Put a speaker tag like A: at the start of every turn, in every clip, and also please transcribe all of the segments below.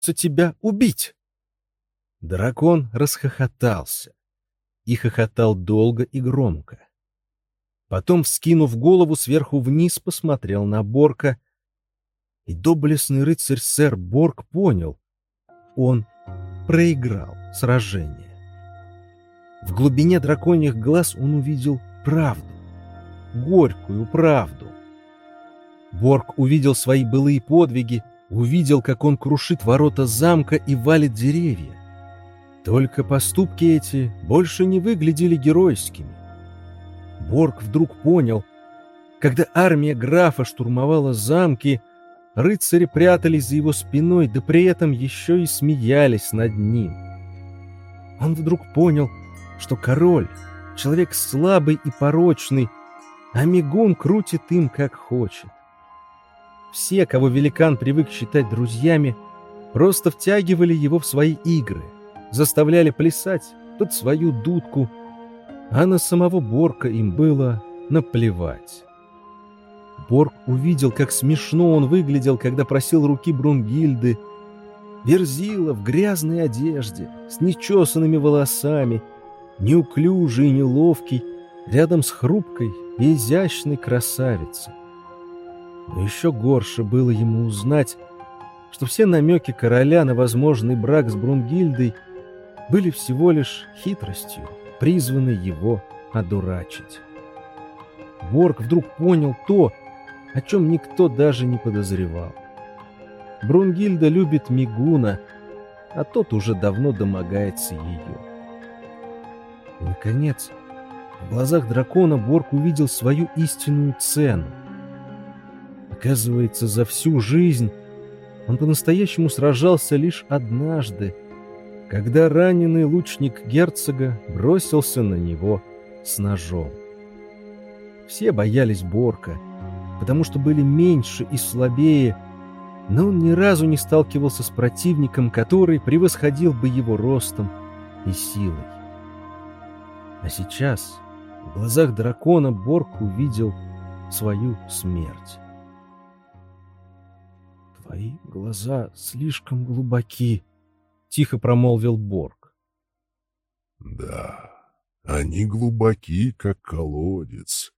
A: тебя убить!» Дракон расхохотался. И хохотал долго и громко. Потом, вскинув голову сверху вниз, посмотрел на Борка. И доблестный рыцарь сэр Борг понял. Он проиграл сражение. В глубине драконьих глаз он увидел правду. Горькую правду. Борг увидел свои былые подвиги, увидел, как он крушит ворота замка и валит деревья. Только поступки эти больше не выглядели геройскими. Борг вдруг понял, когда армия графа штурмовала замки, рыцари прятались за его спиной, да при этом еще и смеялись над ним. Он вдруг понял, что король — человек слабый и порочный, а мигун крутит им, как хочет. Все, кого великан привык считать друзьями, просто втягивали его в свои игры, заставляли плясать под свою дудку, а на самого Борка им было наплевать. Борг увидел, как смешно он выглядел, когда просил руки Брунгильды. Верзила в грязной одежде, с нечесанными волосами, неуклюжий и неловкий, рядом с хрупкой и изящной красавицей. Но еще горше было ему узнать, что все намеки короля на возможный брак с Брунгильдой были всего лишь хитростью, призванной его одурачить. Борг вдруг понял то, о чем никто даже не подозревал. Брунгильда любит Мигуна, а тот уже давно домогается ее. И, наконец, в глазах дракона Борг увидел свою истинную цену — Оказывается, за всю жизнь он по-настоящему сражался лишь однажды, когда раненый лучник герцога бросился на него с ножом. Все боялись Борка, потому что были меньше и слабее, но он ни разу не сталкивался с противником, который превосходил бы его ростом и силой. А сейчас в глазах дракона Борг увидел свою смерть. «Твои глаза слишком глубоки», — тихо промолвил Борг.
B: «Да, они глубоки, как колодец,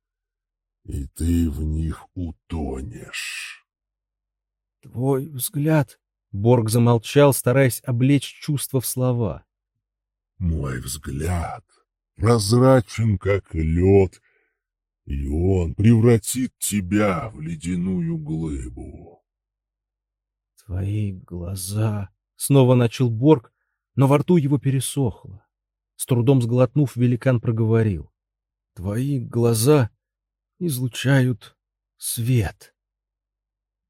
B: и ты в них утонешь».
A: «Твой взгляд...» — Борг замолчал, стараясь облечь чувства в слова.
B: «Мой взгляд прозрачен, как лед, и он превратит тебя в ледяную глыбу».
A: «Твои глаза...» — снова начал Борг, но во рту его пересохло. С трудом сглотнув, великан проговорил. «Твои глаза излучают свет».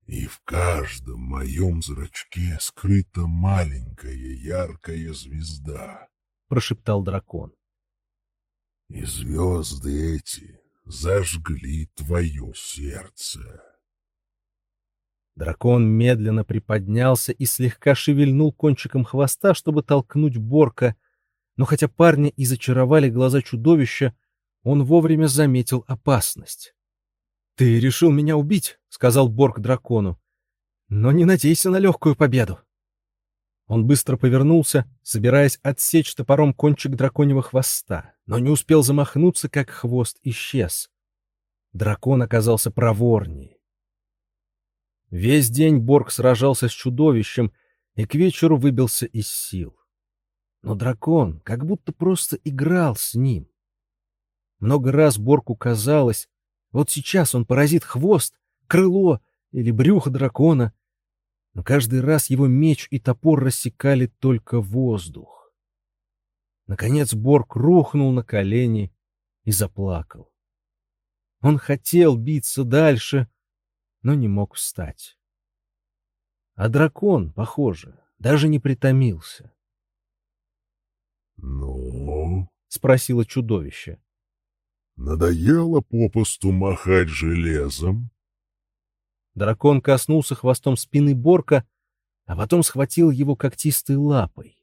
B: «И в каждом моем зрачке скрыта маленькая яркая звезда», —
A: прошептал дракон.
B: «И звезды эти зажгли твое сердце».
A: Дракон медленно приподнялся и слегка шевельнул кончиком хвоста, чтобы толкнуть Борка, но хотя парня и зачаровали глаза чудовища, он вовремя заметил опасность. — Ты решил меня убить, — сказал Борг дракону, — но не надейся на легкую победу. Он быстро повернулся, собираясь отсечь топором кончик драконьего хвоста, но не успел замахнуться, как хвост исчез. Дракон оказался проворнее. Весь день Борг сражался с чудовищем и к вечеру выбился из сил. Но дракон как будто просто играл с ним. Много раз Борку казалось, вот сейчас он поразит хвост, крыло или брюхо дракона, но каждый раз его меч и топор рассекали только воздух. Наконец Борг рухнул на колени и заплакал. Он хотел биться дальше, но не мог встать. А дракон, похоже, даже не притомился.
B: «Ну?»
A: — спросило чудовище.
B: «Надоело попусту махать железом?»
A: Дракон коснулся хвостом спины Борка, а потом схватил его когтистой лапой.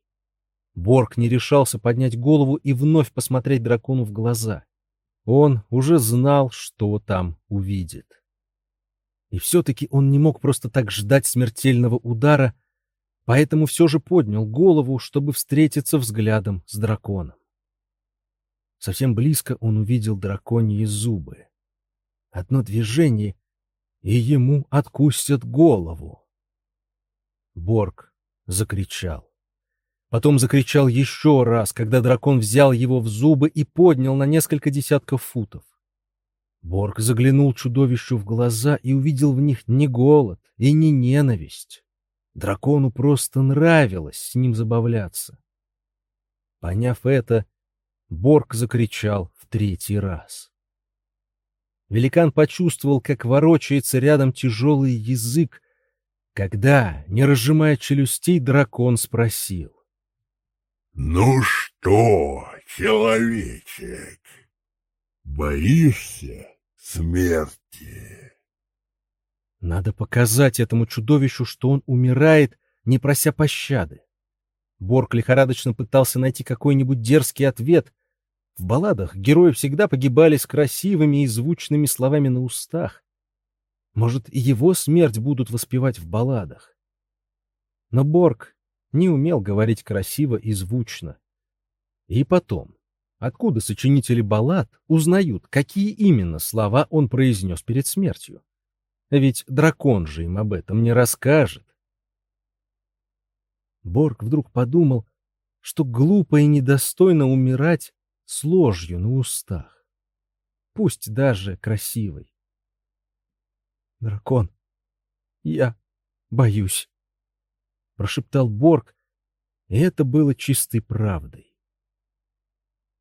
A: Борг не решался поднять голову и вновь посмотреть дракону в глаза. Он уже знал, что там увидит. И все-таки он не мог просто так ждать смертельного удара, поэтому все же поднял голову, чтобы встретиться взглядом с драконом. Совсем близко он увидел драконьи зубы. Одно движение, и ему откусят голову. Борг закричал. Потом закричал еще раз, когда дракон взял его в зубы и поднял на несколько десятков футов. Борг заглянул чудовищу в глаза и увидел в них не голод и не ненависть. Дракону просто нравилось с ним забавляться. Поняв это, Борг закричал в третий раз. Великан почувствовал, как ворочается рядом тяжелый язык, когда, не разжимая челюстей, дракон спросил.
B: «Ну что, человечек, боишься смерти?»
A: Надо показать этому чудовищу, что он умирает, не прося пощады. Борг лихорадочно пытался найти какой-нибудь дерзкий ответ. В балладах герои всегда погибали с красивыми и звучными словами на устах. Может, и его смерть будут воспевать в балладах. Но Борг не умел говорить красиво и звучно. И потом, откуда сочинители баллад узнают, какие именно слова он произнес перед смертью? Ведь дракон же им об этом не расскажет. Борг вдруг подумал, что глупо и недостойно умирать с ложью на устах, пусть даже красивой. Дракон, я боюсь, прошептал Борг, и это было чистой правдой.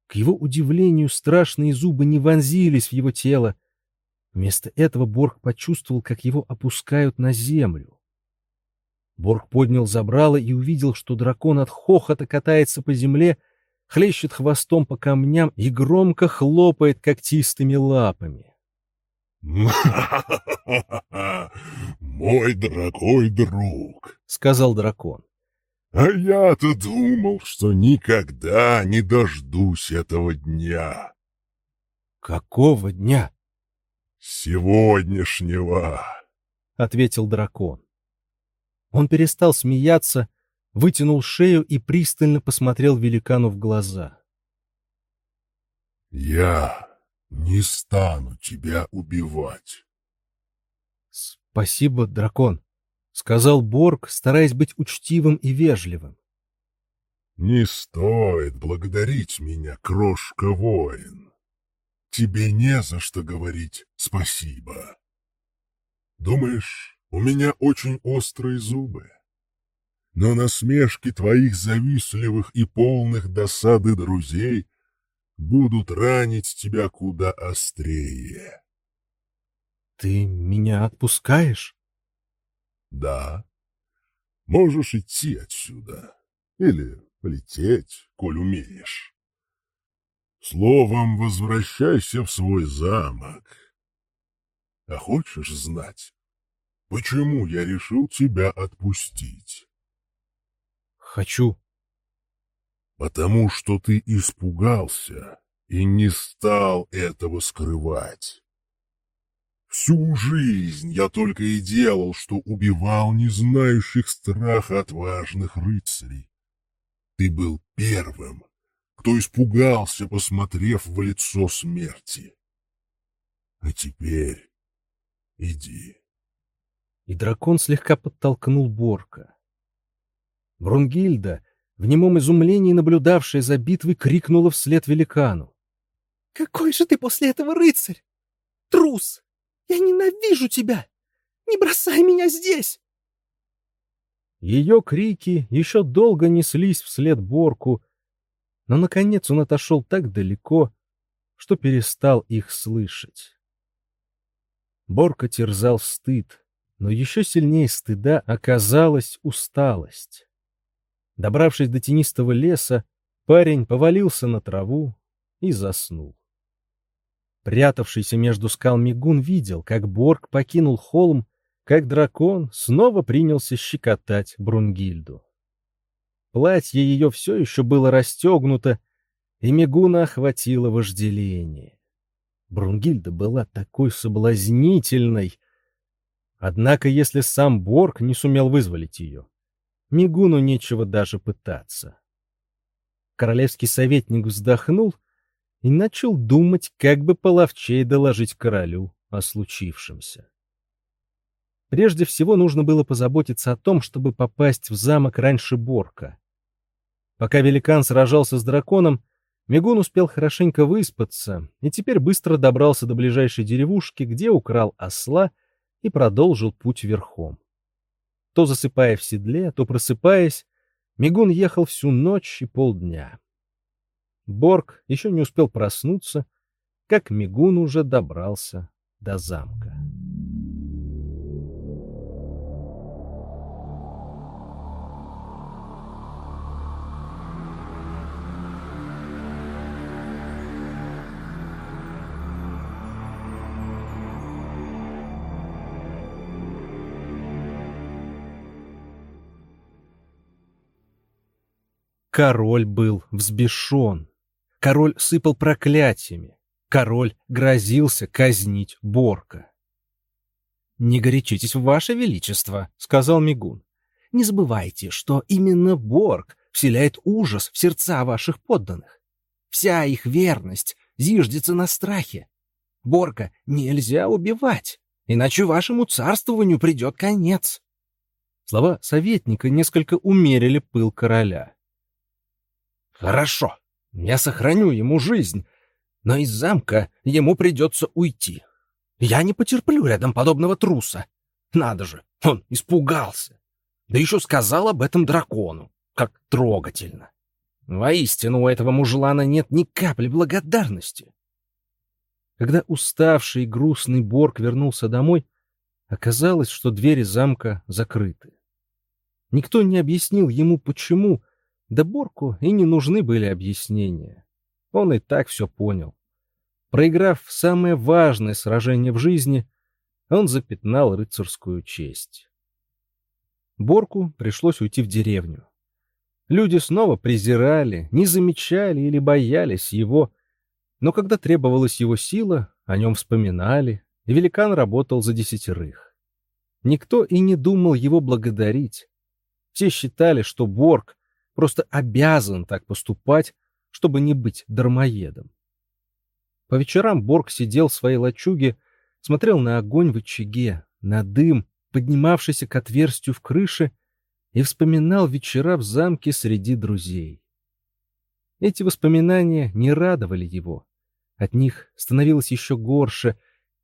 A: К его удивлению, страшные зубы не вонзились в его тело. Вместо этого Борг почувствовал, как его опускают на землю. Борг поднял забрало и увидел, что дракон от хохота катается по земле, хлещет хвостом по камням и громко хлопает когтистыми лапами.
B: «Мой дорогой друг», —
A: сказал дракон.
B: «А я-то думал, что никогда не дождусь этого дня».
A: «Какого дня?»
B: «Сегодняшнего», —
A: ответил дракон. Он перестал смеяться, вытянул шею и пристально посмотрел великану в глаза.
B: «Я не стану тебя убивать».
A: «Спасибо, дракон», — сказал Борг, стараясь быть учтивым и вежливым.
B: «Не стоит благодарить меня, крошка-воин. Тебе не за что говорить спасибо. Думаешь, у меня очень острые зубы. Но насмешки твоих завистливых и полных досады друзей будут ранить тебя куда острее.
A: Ты меня отпускаешь?
B: Да. Можешь идти отсюда. Или полететь, коль умеешь. Словом, возвращайся в свой замок. А хочешь знать, Почему я решил тебя отпустить?
A: Хочу.
B: Потому что ты испугался и не стал этого скрывать. Всю жизнь я только и делал, что убивал не знающих страха отважных рыцарей. Ты был первым, кто испугался, посмотрев в лицо смерти. А теперь иди
A: и дракон слегка подтолкнул Борка. Брунгильда, в немом изумлении наблюдавшая за битвой, крикнула вслед великану.
C: — Какой же ты после этого рыцарь! Трус! Я ненавижу тебя! Не бросай меня здесь!
A: Ее крики еще долго неслись вслед Борку, но, наконец, он отошел так далеко, что перестал их слышать. Борка терзал стыд но еще сильнее стыда оказалась усталость. Добравшись до тенистого леса, парень повалился на траву и заснул. Прятавшийся между скал Мигун видел, как Борг покинул холм, как дракон снова принялся щекотать Брунгильду. Платье ее все еще было расстегнуто, и Мигуна охватило вожделение. Брунгильда была такой соблазнительной, Однако, если сам Борг не сумел вызволить ее, Мигуну нечего даже пытаться. Королевский советник вздохнул и начал думать, как бы половчей доложить королю о случившемся. Прежде всего нужно было позаботиться о том, чтобы попасть в замок раньше Борка. Пока великан сражался с драконом, Мигун успел хорошенько выспаться и теперь быстро добрался до ближайшей деревушки, где украл осла и продолжил путь верхом. То засыпая в седле, то просыпаясь, Мигун ехал всю ночь и полдня. Борг еще не успел проснуться, как Мигун уже добрался до замка. Король был взбешен. Король сыпал проклятиями. Король грозился казнить Борка. «Не горячитесь, ваше величество», — сказал Мигун. «Не забывайте, что именно Борг вселяет ужас в сердца ваших подданных. Вся их верность зиждется на страхе. Борка нельзя убивать, иначе вашему царствованию придет конец». Слова советника несколько умерили пыл короля. Хорошо, я сохраню ему жизнь, но из замка ему придется уйти. Я не потерплю рядом подобного труса. Надо же, он испугался. Да еще сказал об этом дракону. Как трогательно. Воистину, у этого мужлана нет ни капли благодарности. Когда уставший и грустный Борг вернулся домой, оказалось, что двери замка закрыты. Никто не объяснил ему, почему, да Борку и не нужны были объяснения. Он и так все понял. Проиграв самое важное сражение в жизни, он запятнал рыцарскую честь. Борку пришлось уйти в деревню. Люди снова презирали, не замечали или боялись его, но когда требовалась его сила, о нем вспоминали, и великан работал за десятерых. Никто и не думал его благодарить. Все считали, что Борг просто обязан так поступать, чтобы не быть дармоедом. По вечерам Борг сидел в своей лачуге, смотрел на огонь в очаге, на дым, поднимавшийся к отверстию в крыше, и вспоминал вечера в замке среди друзей. Эти воспоминания не радовали его. От них становилось еще горше,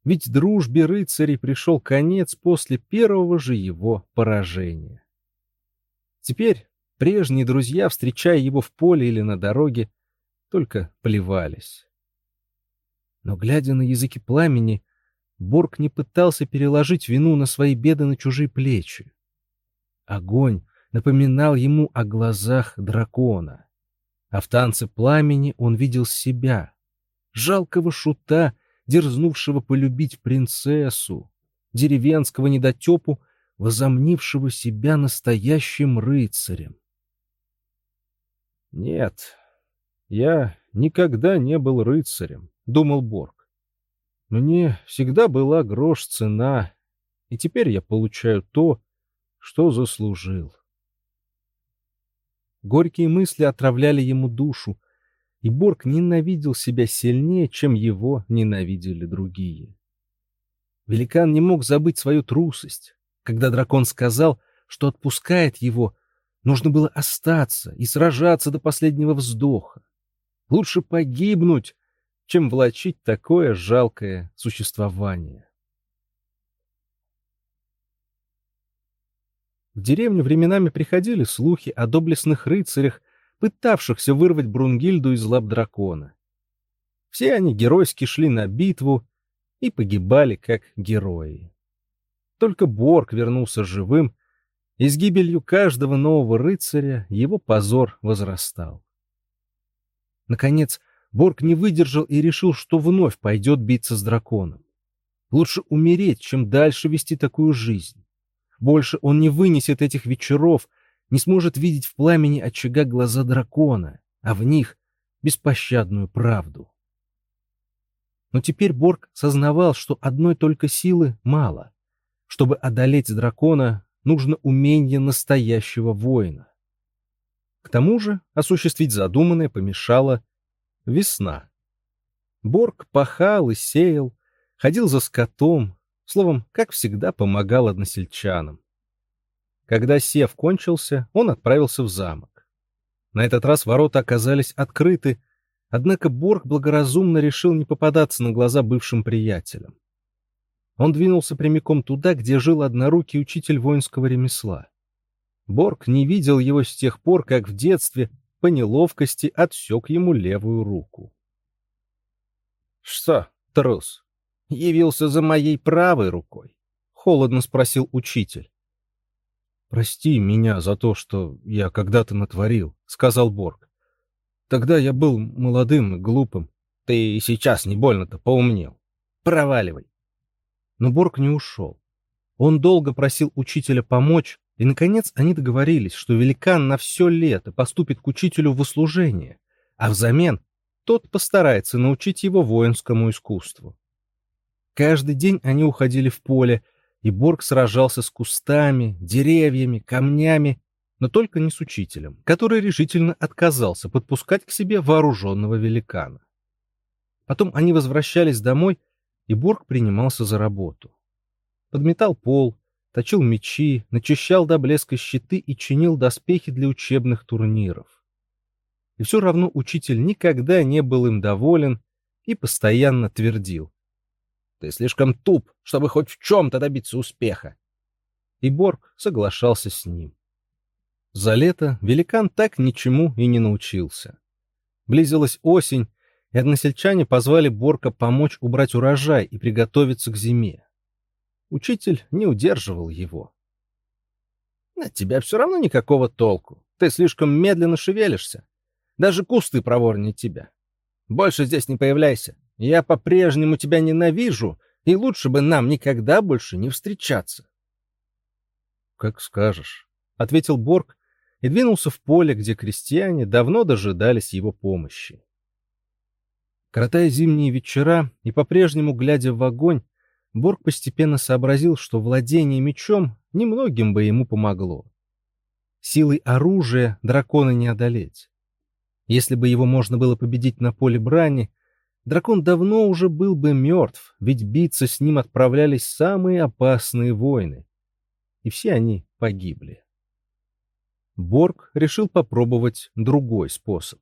A: ведь дружбе рыцарей пришел конец после первого же его поражения. Теперь Прежние друзья, встречая его в поле или на дороге, только плевались. Но, глядя на языки пламени, Борг не пытался переложить вину на свои беды на чужие плечи. Огонь напоминал ему о глазах дракона, а в танце пламени он видел себя, жалкого шута, дерзнувшего полюбить принцессу, деревенского недотепу, возомнившего себя настоящим рыцарем. Нет, я никогда не был рыцарем, думал Борг. Мне всегда была грош цена, и теперь я получаю то, что заслужил. Горькие мысли отравляли ему душу, и Борг ненавидел себя сильнее, чем его ненавидели другие. Великан не мог забыть свою трусость, когда дракон сказал, что отпускает его, Нужно было остаться и сражаться до последнего вздоха. Лучше погибнуть, чем влачить такое жалкое существование. В деревню временами приходили слухи о доблестных рыцарях, пытавшихся вырвать Брунгильду из лап дракона. Все они геройски шли на битву и погибали как герои. Только Борг вернулся живым и с гибелью каждого нового рыцаря его позор возрастал. Наконец, Борг не выдержал и решил, что вновь пойдет биться с драконом. Лучше умереть, чем дальше вести такую жизнь. Больше он не вынесет этих вечеров, не сможет видеть в пламени очага глаза дракона, а в них беспощадную правду. Но теперь Борг сознавал, что одной только силы мало. Чтобы одолеть дракона, нужно умение настоящего воина. К тому же осуществить задуманное помешала весна. Борг пахал и сеял, ходил за скотом, словом, как всегда помогал односельчанам. Когда сев кончился, он отправился в замок. На этот раз ворота оказались открыты, однако Борг благоразумно решил не попадаться на глаза бывшим приятелям. Он двинулся прямиком туда, где жил однорукий учитель воинского ремесла. Борг не видел его с тех пор, как в детстве по неловкости отсек ему левую руку. — Что, трус, явился за моей правой рукой? — холодно спросил учитель. — Прости меня за то, что я когда-то натворил, — сказал Борг. — Тогда я был молодым и глупым. Ты сейчас не больно-то поумнел. Проваливай. Но Борг не ушел. Он долго просил учителя помочь, и, наконец, они договорились, что великан на все лето поступит к учителю в услужение, а взамен тот постарается научить его воинскому искусству. Каждый день они уходили в поле, и Борг сражался с кустами, деревьями, камнями, но только не с учителем, который решительно отказался подпускать к себе вооруженного великана. Потом они возвращались домой, и Борг принимался за работу. Подметал пол, точил мечи, начищал до блеска щиты и чинил доспехи для учебных турниров. И все равно учитель никогда не был им доволен и постоянно твердил. «Ты слишком туп, чтобы хоть в чем-то добиться успеха!» И Борг соглашался с ним. За лето великан так ничему и не научился. Близилась осень, и односельчане позвали Борка помочь убрать урожай и приготовиться к зиме. Учитель не удерживал его. От тебя все равно никакого толку. Ты слишком медленно шевелишься. Даже кусты проворнее тебя. Больше здесь не появляйся. Я по-прежнему тебя ненавижу, и лучше бы нам никогда больше не встречаться. — Как скажешь, — ответил Борг и двинулся в поле, где крестьяне давно дожидались его помощи. Коротая зимние вечера и по-прежнему глядя в огонь, Борг постепенно сообразил, что владение мечом немногим бы ему помогло. Силой оружия дракона не одолеть. Если бы его можно было победить на поле брани, дракон давно уже был бы мертв, ведь биться с ним отправлялись самые опасные войны. И все они погибли. Борг решил попробовать другой способ.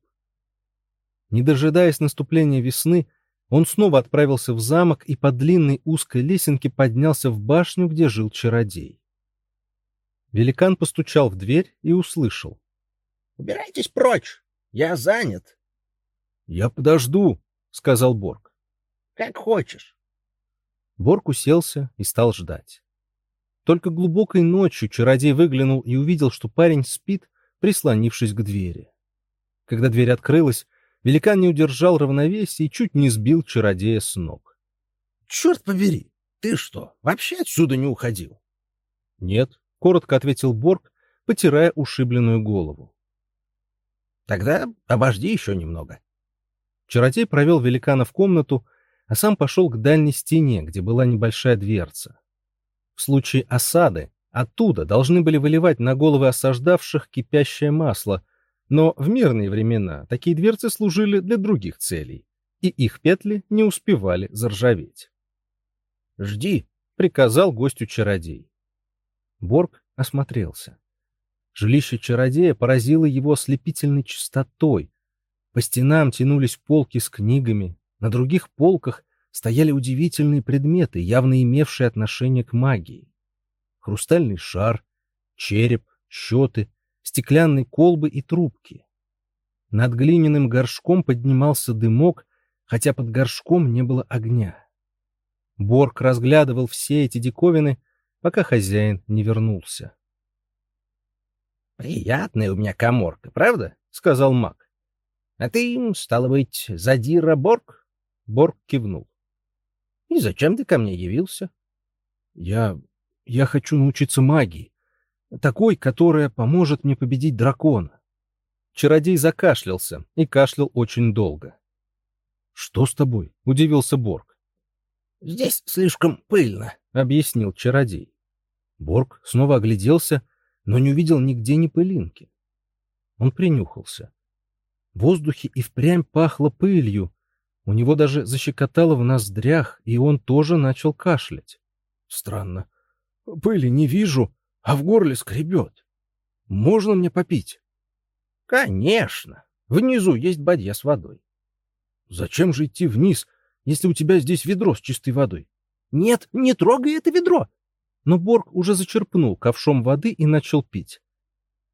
A: Не дожидаясь наступления весны, он снова отправился в замок и по длинной узкой лесенке поднялся в башню, где жил чародей. Великан постучал в дверь и услышал. — Убирайтесь прочь, я занят. — Я подожду, — сказал Борг. — Как хочешь. Борг уселся и стал ждать. Только глубокой ночью чародей выглянул и увидел, что парень спит, прислонившись к двери. Когда дверь открылась, Великан не удержал равновесия и чуть не сбил чародея с ног. — Черт побери! Ты что, вообще отсюда не уходил? — Нет, — коротко ответил Борг, потирая ушибленную голову. — Тогда обожди еще немного. Чародей провел великана в комнату, а сам пошел к дальней стене, где была небольшая дверца. В случае осады оттуда должны были выливать на головы осаждавших кипящее масло — но в мирные времена такие дверцы служили для других целей, и их петли не успевали заржаветь. «Жди», — приказал гостю чародей. Борг осмотрелся. Жилище чародея поразило его ослепительной чистотой. По стенам тянулись полки с книгами, на других полках стояли удивительные предметы, явно имевшие отношение к магии. Хрустальный шар, череп, счеты, стеклянные колбы и трубки. Над глиняным горшком поднимался дымок, хотя под горшком не было огня. Борг разглядывал все эти диковины, пока хозяин не вернулся. «Приятная у меня коморка, правда?» — сказал маг. «А ты, стало быть, Задира Борг?» Борг кивнул. «И зачем ты ко мне явился?» «Я... я хочу научиться магии такой, которая поможет мне победить дракона. Чародей закашлялся и кашлял очень долго. — Что с тобой? — удивился Борг. — Здесь слишком пыльно, — объяснил чародей. Борг снова огляделся, но не увидел нигде ни пылинки. Он принюхался. В воздухе и впрямь пахло пылью. У него даже защекотало в ноздрях, и он тоже начал кашлять. Странно. Пыли не вижу, а в горле скребет. Можно мне попить?
C: Конечно. Внизу есть бадья с водой.
A: Зачем же идти вниз, если у тебя здесь ведро с чистой водой?
C: Нет, не трогай это ведро.
A: Но Борг уже зачерпнул ковшом воды и начал пить.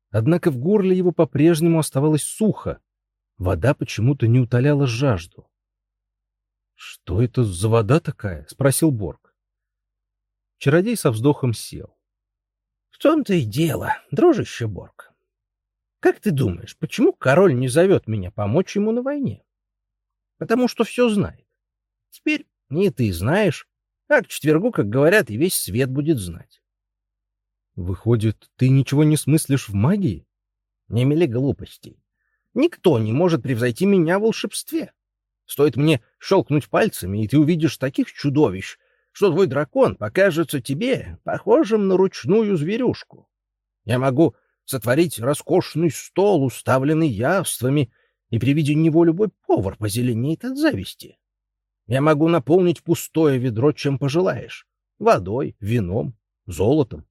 A: Однако в горле его по-прежнему оставалось сухо. Вода почему-то не утоляла жажду. «Что это за вода такая?» — спросил Борг. Чародей со вздохом сел.
C: — В том-то и дело, дружище Борг. Как ты думаешь, почему король не зовет меня помочь ему на войне? Потому что все знает. Теперь и ты знаешь, а к четвергу, как говорят, и весь свет будет знать.
A: Выходит, ты ничего не смыслишь в магии?
C: Не мели глупостей. Никто не может превзойти меня в волшебстве. Стоит мне щелкнуть пальцами, и ты увидишь таких чудовищ, что твой дракон покажется тебе похожим на ручную зверюшку. Я могу сотворить роскошный стол, уставленный явствами, и при виде него любой повар позеленеет от зависти. Я могу наполнить пустое ведро, чем пожелаешь — водой, вином, золотом.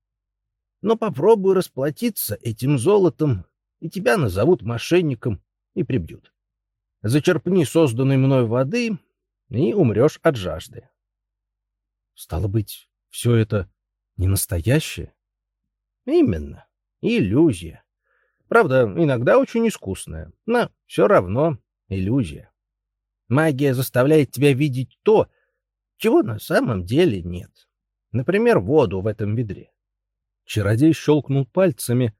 C: Но попробуй расплатиться этим золотом, и тебя назовут мошенником и прибьют. Зачерпни созданной мной воды, и умрешь от жажды.
A: Стало быть, все это не настоящее?
C: Именно. Иллюзия. Правда, иногда очень искусная, но все равно иллюзия. Магия заставляет тебя видеть то, чего на самом деле нет. Например, воду в этом ведре.
A: Чародей щелкнул пальцами.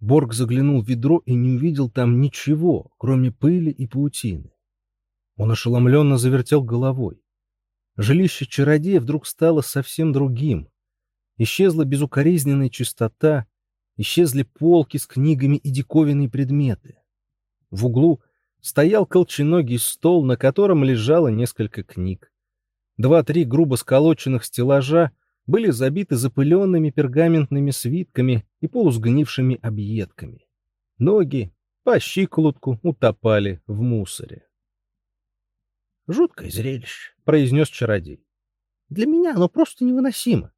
A: Борг заглянул в ведро и не увидел там ничего, кроме пыли и паутины. Он ошеломленно завертел головой. Жилище чародея вдруг стало совсем другим. Исчезла безукоризненная чистота, исчезли полки с книгами и диковинные предметы. В углу стоял колченогий стол, на котором лежало несколько книг. Два-три грубо сколоченных стеллажа были забиты запыленными пергаментными свитками и полусгнившими объедками. Ноги по щиколотку утопали в мусоре.
C: Жуткое зрелище, произнес чародей. Для меня оно просто невыносимо.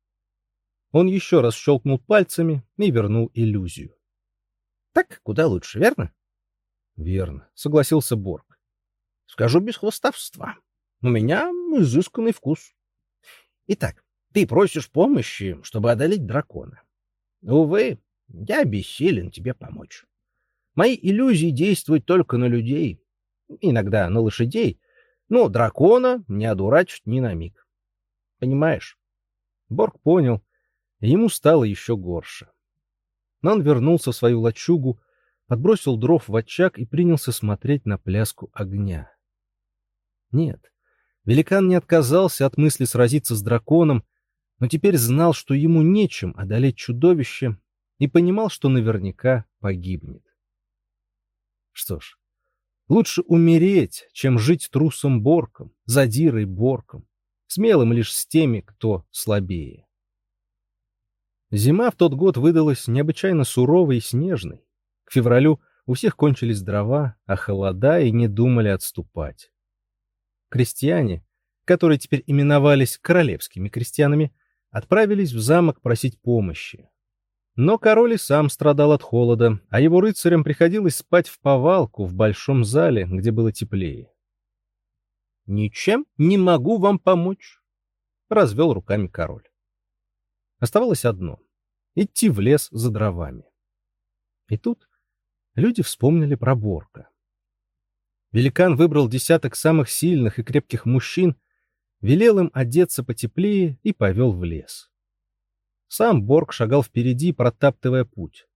A: Он еще раз щелкнул пальцами и вернул иллюзию.
C: Так куда лучше, верно?
A: Верно, согласился Борг.
C: Скажу без хвостовства. У меня изысканный вкус. Итак, ты просишь помощи, чтобы одолеть дракона. Увы, я бессилен тебе помочь. Мои иллюзии действуют только на людей, иногда на лошадей, но дракона не одурачить ни на миг. Понимаешь?
A: Борг понял, и ему стало еще горше. Но он вернулся в свою лачугу, подбросил дров в очаг и принялся смотреть на пляску огня. Нет, великан не отказался от мысли сразиться с драконом, но теперь знал, что ему нечем одолеть чудовище, и понимал, что наверняка погибнет. Что ж, Лучше умереть, чем жить трусом Борком, задирой Борком, смелым лишь с теми, кто слабее. Зима в тот год выдалась необычайно суровой и снежной. К февралю у всех кончились дрова, а холода и не думали отступать. Крестьяне, которые теперь именовались королевскими крестьянами, отправились в замок просить помощи. Но король и сам страдал от холода, а его рыцарям приходилось спать в повалку в большом зале, где было теплее.
C: «Ничем не могу вам помочь», — развел руками король.
A: Оставалось одно — идти в лес за дровами. И тут люди вспомнили про Борка. Великан выбрал десяток самых сильных и крепких мужчин, велел им одеться потеплее и повел в лес. Сам Борг шагал впереди, протаптывая путь.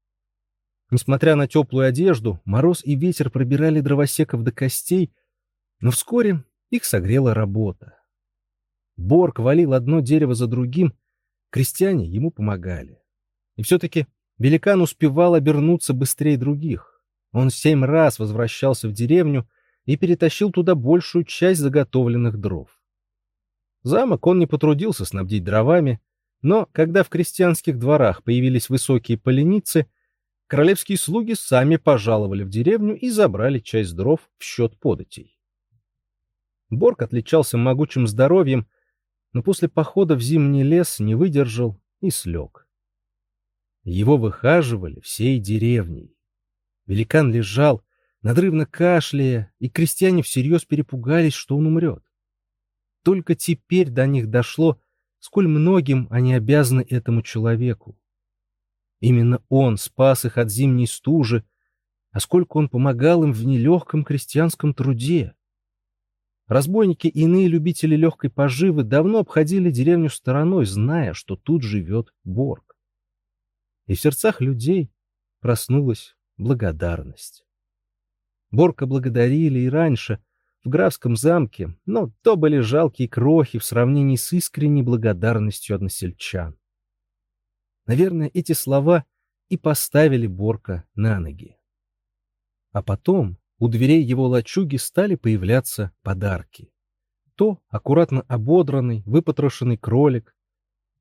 A: Несмотря на теплую одежду, мороз и ветер пробирали дровосеков до костей, но вскоре их согрела работа. Борг валил одно дерево за другим, крестьяне ему помогали. И все-таки великан успевал обернуться быстрее других. Он семь раз возвращался в деревню и перетащил туда большую часть заготовленных дров. Замок он не потрудился снабдить дровами, Но когда в крестьянских дворах появились высокие поленицы, королевские слуги сами пожаловали в деревню и забрали часть дров в счет податей. Борг отличался могучим здоровьем, но после похода в зимний лес не выдержал и слег. Его выхаживали всей деревней. Великан лежал, надрывно кашляя, и крестьяне всерьез перепугались, что он умрет. Только теперь до них дошло, сколь многим они обязаны этому человеку. Именно он спас их от зимней стужи, а сколько он помогал им в нелегком крестьянском труде. Разбойники и иные любители легкой поживы давно обходили деревню стороной, зная, что тут живет Борг. И в сердцах людей проснулась благодарность. Борка благодарили и раньше, в графском замке, но то были жалкие крохи в сравнении с искренней благодарностью односельчан. Наверное, эти слова и поставили Борка на ноги. А потом у дверей его лачуги стали появляться подарки. То аккуратно ободранный, выпотрошенный кролик,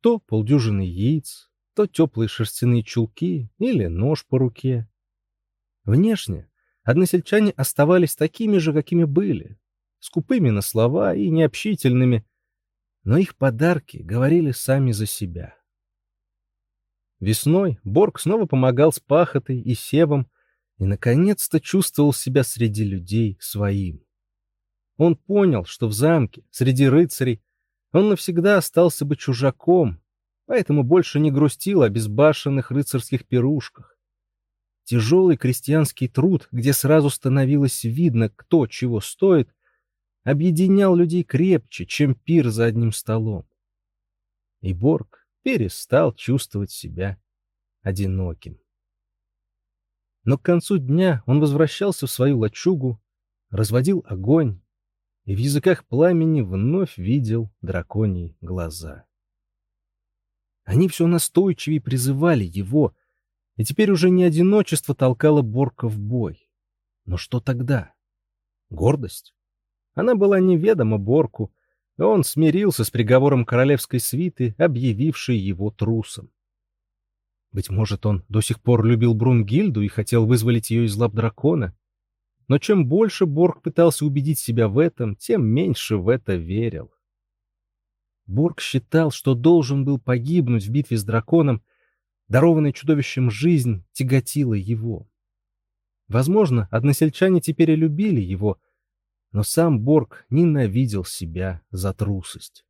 A: то полдюжины яиц, то теплые шерстяные чулки или нож по руке. Внешне односельчане оставались такими же, какими были, скупыми на слова и необщительными, но их подарки говорили сами за себя. Весной Борг снова помогал с пахотой и севом и, наконец-то, чувствовал себя среди людей своим. Он понял, что в замке, среди рыцарей, он навсегда остался бы чужаком, поэтому больше не грустил о безбашенных рыцарских пирушках. Тяжелый крестьянский труд, где сразу становилось видно, кто чего стоит, объединял людей крепче, чем пир за одним столом. И Борг перестал чувствовать себя одиноким. Но к концу дня он возвращался в свою лачугу, разводил огонь и в языках пламени вновь видел драконьи глаза. Они все настойчивее призывали его, и теперь уже не одиночество толкало Борка в бой. Но что тогда? Гордость? Она была неведома Борку, и он смирился с приговором королевской свиты, объявившей его трусом. Быть может, он до сих пор любил Брунгильду и хотел вызволить ее из лап дракона? Но чем больше Борг пытался убедить себя в этом, тем меньше в это верил. Борг считал, что должен был погибнуть в битве с драконом, дарованная чудовищем жизнь тяготила его. Возможно, односельчане теперь и любили его, но сам Борг ненавидел себя за трусость.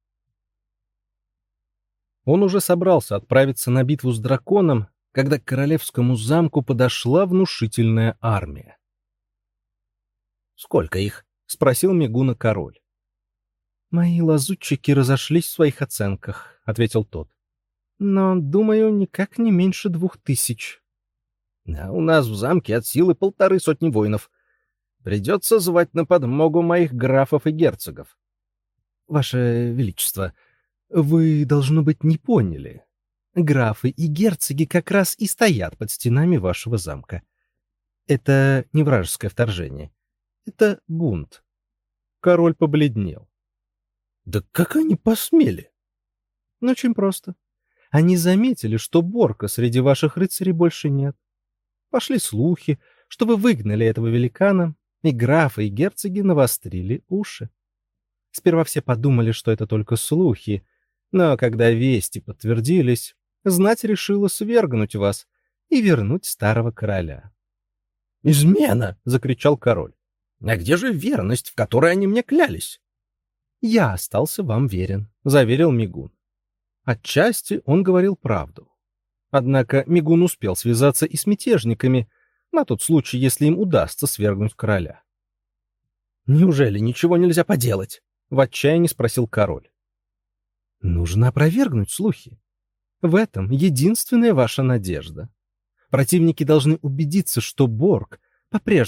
A: Он уже собрался отправиться на битву с драконом, когда к королевскому замку подошла внушительная армия. «Сколько их?» — спросил Мигуна король. «Мои лазутчики разошлись в своих оценках», — ответил тот но, думаю, никак не меньше двух тысяч. А у нас в замке от силы полторы сотни воинов. Придется звать на подмогу моих графов и герцогов. Ваше Величество, вы, должно быть, не поняли. Графы и герцоги как раз и стоят под стенами вашего замка. Это не вражеское вторжение. Это бунт. Король побледнел. Да как они посмели? Ну, очень просто. Они заметили, что Борка среди ваших рыцарей больше нет. Пошли слухи, что вы выгнали этого великана, и графы и герцоги навострили уши. Сперва все подумали, что это только слухи, но когда вести подтвердились, знать решила свергнуть вас и вернуть старого короля. «Измена!» — закричал король. «А где же верность, в которой они мне клялись?» «Я остался вам верен», — заверил Мигун. Отчасти он говорил правду. Однако Мигун успел связаться и с мятежниками, на тот случай, если им удастся свергнуть короля. «Неужели ничего нельзя поделать?» — в отчаянии спросил король. «Нужно опровергнуть слухи. В этом единственная ваша надежда. Противники должны убедиться, что Борг по-прежнему